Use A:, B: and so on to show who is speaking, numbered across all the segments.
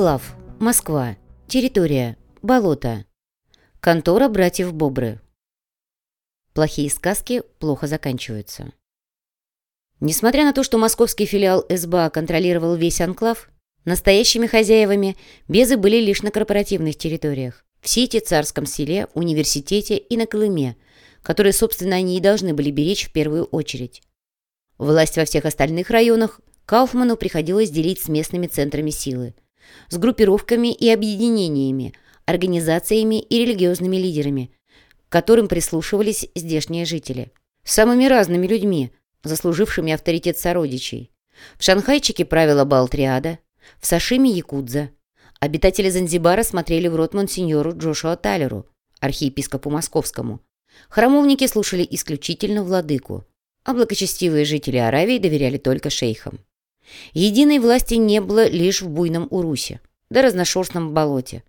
A: Анклав. Москва. Территория. Болото. Контора братьев Бобры. Плохие сказки плохо заканчиваются. Несмотря на то, что московский филиал СБА контролировал весь анклав, настоящими хозяевами безы были лишь на корпоративных территориях. В Сити, Царском селе, университете и на Колыме, которые, собственно, они и должны были беречь в первую очередь. Власть во всех остальных районах Кауфману приходилось делить с местными центрами силы, с группировками и объединениями, организациями и религиозными лидерами, к которым прислушивались здешние жители. Самыми разными людьми, заслужившими авторитет сородичей. В Шанхайчике правила Балтриада, в Сашиме – Якудза. Обитатели Занзибара смотрели в рот монсеньору Джошуа Талеру, архиепископу московскому. Храмовники слушали исключительно владыку, а благочестивые жители Аравии доверяли только шейхам. Единой власти не было лишь в буйном Урусе, да разношерстном болоте.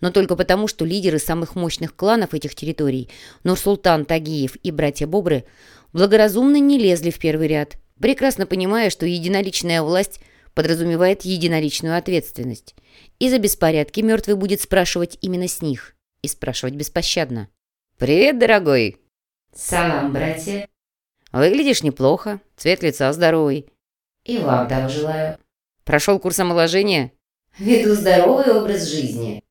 A: Но только потому, что лидеры самых мощных кланов этих территорий, Нурсултан Тагиев и братья Бобры, благоразумно не лезли в первый ряд, прекрасно понимая, что единоличная власть подразумевает единоличную ответственность. И за беспорядки мертвый будет спрашивать именно с них. И спрашивать беспощадно. «Привет, дорогой!»
B: «Салам, братья!»
A: «Выглядишь неплохо, цвет лица здоровый».
B: «И вам того желаю».
A: «Прошел курс омоложения?»
B: «Веду здоровый образ жизни».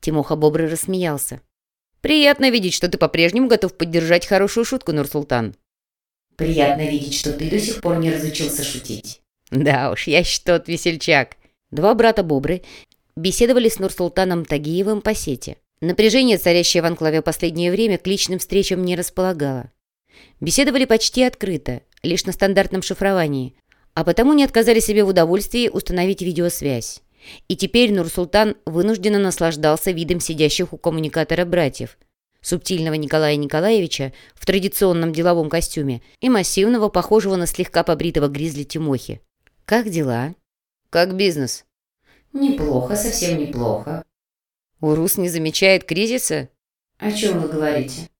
A: Тимоха Бобры рассмеялся. «Приятно видеть, что ты по-прежнему готов поддержать хорошую шутку, Нурсултан».
B: «Приятно видеть, что ты до сих пор не разучился шутить».
A: «Да уж, я что-то весельчак». Два брата Бобры беседовали с Нурсултаном Тагиевым по сети. Напряжение, царящее в анклаве последнее время, к личным встречам не располагало. Беседовали почти открыто, лишь на стандартном шифровании, а потому не отказали себе в удовольствии установить видеосвязь. И теперь Нурсултан вынужденно наслаждался видом сидящих у коммуникатора братьев, субтильного Николая Николаевича в традиционном деловом костюме и массивного, похожего на слегка побритого гризли Тимохи. «Как дела?» «Как бизнес?»
B: «Неплохо, совсем неплохо».
A: «Урус не замечает кризиса?»
B: «О чем вы говорите?»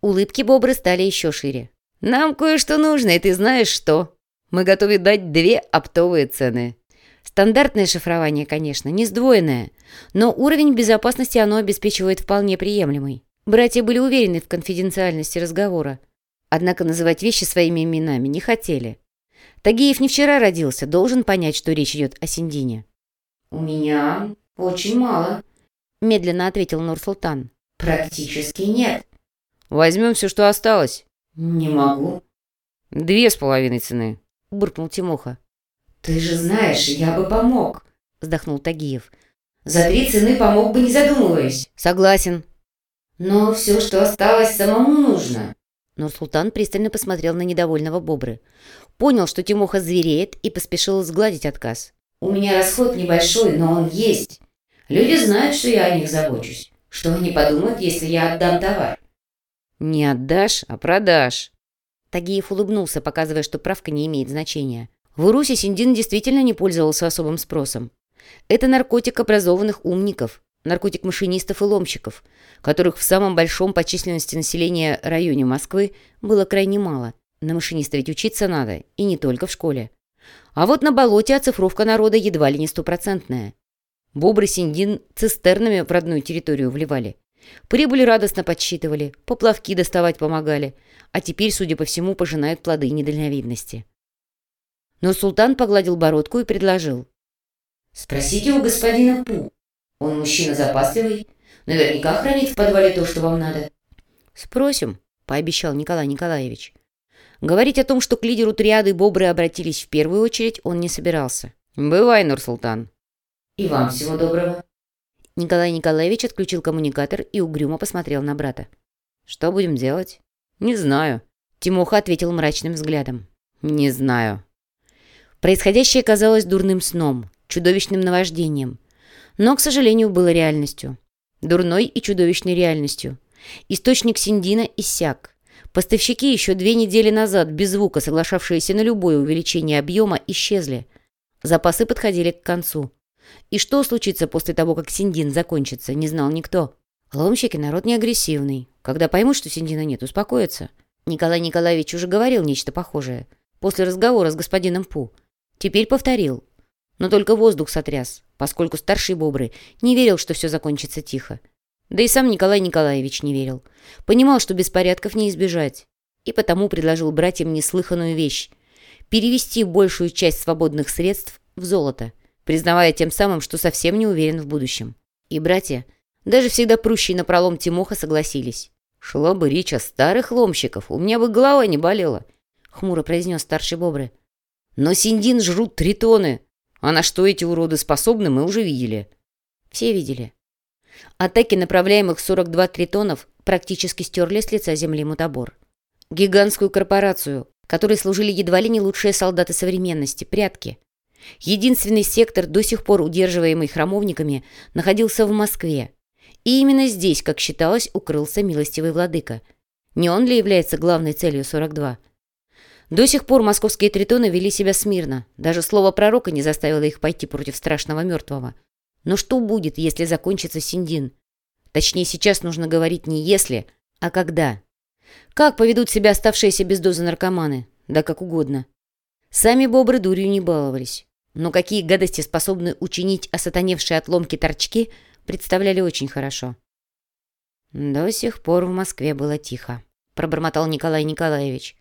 A: Улыбки Бобры стали еще шире. «Нам кое-что нужно, и ты знаешь что. Мы готовы дать две оптовые цены. Стандартное шифрование, конечно, не сдвоенное, но уровень безопасности оно обеспечивает вполне приемлемый. Братья были уверены в конфиденциальности разговора, однако называть вещи своими именами не хотели. Тагиев не вчера родился, должен понять, что речь идет о Синдине.
B: «У меня очень мало», –
A: медленно ответил Нурсултан.
B: «Практически нет».
A: «Возьмем все, что осталось».
B: «Не могу».
A: «Две с половиной цены», – буркнул Тимоха.
B: «Ты же знаешь, я бы помог», –
A: вздохнул Тагиев.
B: «За три цены помог бы, не задумываясь».
A: «Согласен».
B: «Но все, что осталось, самому нужно».
A: Нурсултан пристально посмотрел на недовольного Бобры. Понял, что Тимоха звереет и поспешил сгладить отказ.
B: «У меня расход небольшой, но он есть. Люди знают, что я о них забочусь. Что они подумают, если я отдам товар?»
A: «Не отдашь, а продашь». Тагиев улыбнулся, показывая, что правка не имеет значения. В Урусе синдин действительно не пользовался особым спросом. Это наркотик образованных умников, наркотик машинистов и ломщиков, которых в самом большом по численности населения районе Москвы было крайне мало. На машиниста ведь учиться надо, и не только в школе. А вот на болоте оцифровка народа едва ли не стопроцентная. Бобры синдин цистернами в родную территорию вливали. Прибыли радостно подсчитывали, поплавки доставать помогали, а теперь, судя по всему, пожинают плоды недальновидности. Но султан погладил бородку и предложил.
B: «Спросите у господина Пу. Он мужчина запасливый, наверняка хранит в подвале то, что вам надо».
A: «Спросим», — пообещал Николай Николаевич. Говорить о том, что к лидеру триады бобры обратились в первую очередь, он не собирался. «Бывай, Нурсултан».
B: «И вам всего доброго».
A: Николай Николаевич отключил коммуникатор и угрюмо посмотрел на брата. «Что будем делать?» «Не знаю», — Тимоха ответил мрачным взглядом. «Не знаю». Происходящее казалось дурным сном, чудовищным наваждением. Но, к сожалению, было реальностью. Дурной и чудовищной реальностью. Источник Синдина иссяк. Поставщики еще две недели назад, без звука соглашавшиеся на любое увеличение объема, исчезли. Запасы подходили к концу. И что случится после того, как Синдин закончится, не знал никто. Ломщики народ не агрессивный. Когда поймут, что Синдина нет, успокоятся. Николай Николаевич уже говорил нечто похожее. После разговора с господином Пу. Теперь повторил. Но только воздух сотряс. поскольку старший бобры не верил, что все закончится тихо. Да и сам Николай Николаевич не верил. Понимал, что беспорядков не избежать. И потому предложил братьям неслыханную вещь – перевести большую часть свободных средств в золото, признавая тем самым, что совсем не уверен в будущем. И братья, даже всегда прущие на пролом Тимоха, согласились. «Шла бы речь о старых ломщиков, у меня бы голова не болела», — хмуро произнес старший бобры. «Но синдин жрут тритоны, а на что эти уроды способны, мы уже видели». Все видели. Атаки направляемых 42 тритонов практически стерли с лица земли мутабор. Гигантскую корпорацию, которой служили едва ли не лучшие солдаты современности, прятки. Единственный сектор, до сих пор удерживаемый храмовниками, находился в Москве. И именно здесь, как считалось, укрылся милостивый владыка. Не он ли является главной целью 42? До сих пор московские тритоны вели себя смирно. Даже слово пророка не заставило их пойти против страшного мертвого. Но что будет, если закончится Синдин? Точнее, сейчас нужно говорить не «если», а «когда». Как поведут себя оставшиеся без дозы наркоманы? Да как угодно. Сами бобры дурью не баловались. Но какие гадости способны учинить осатаневшие отломки торчки, представляли очень хорошо. До сих пор в Москве было тихо, пробормотал Николай Николаевич.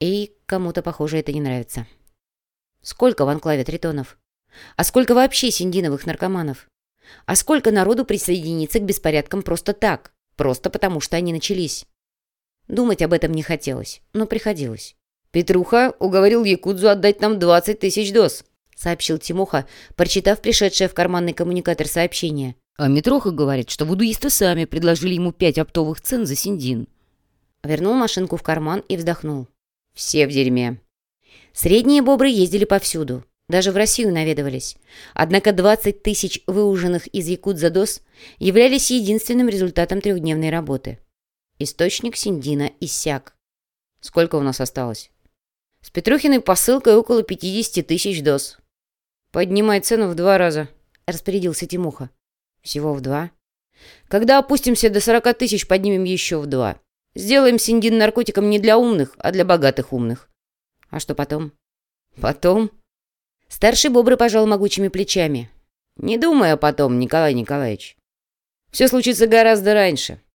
A: И кому-то, похоже, это не нравится. Сколько в анклаве тритонов? А сколько вообще синдиновых наркоманов? А сколько народу присоединится к беспорядкам просто так, просто потому что они начались? Думать об этом не хотелось, но приходилось. «Петруха уговорил Якудзу отдать нам 20 тысяч доз», сообщил Тимоха, прочитав пришедшее в карманный коммуникатор сообщение. А Митроха говорит, что вудуисты сами предложили ему пять оптовых цен за синдин. Вернул машинку в карман и вздохнул. Все в дерьме. Средние бобры ездили повсюду. Даже в Россию наведывались. Однако 20 тысяч выуженных из Якудза доз являлись единственным результатом трехдневной работы. Источник Синдина иссяк. Сколько у нас осталось? С Петрухиной посылкой около 50 тысяч доз. Поднимай цену в два раза, распорядился Тимуха. Всего в два? Когда опустимся до 40 тысяч, поднимем еще в два. Сделаем Синдин наркотиком не для умных, а для богатых умных. А что потом? Потом? Старший бобры пожал могучими плечами. «Не думай о потом, Николай Николаевич. Все случится гораздо раньше.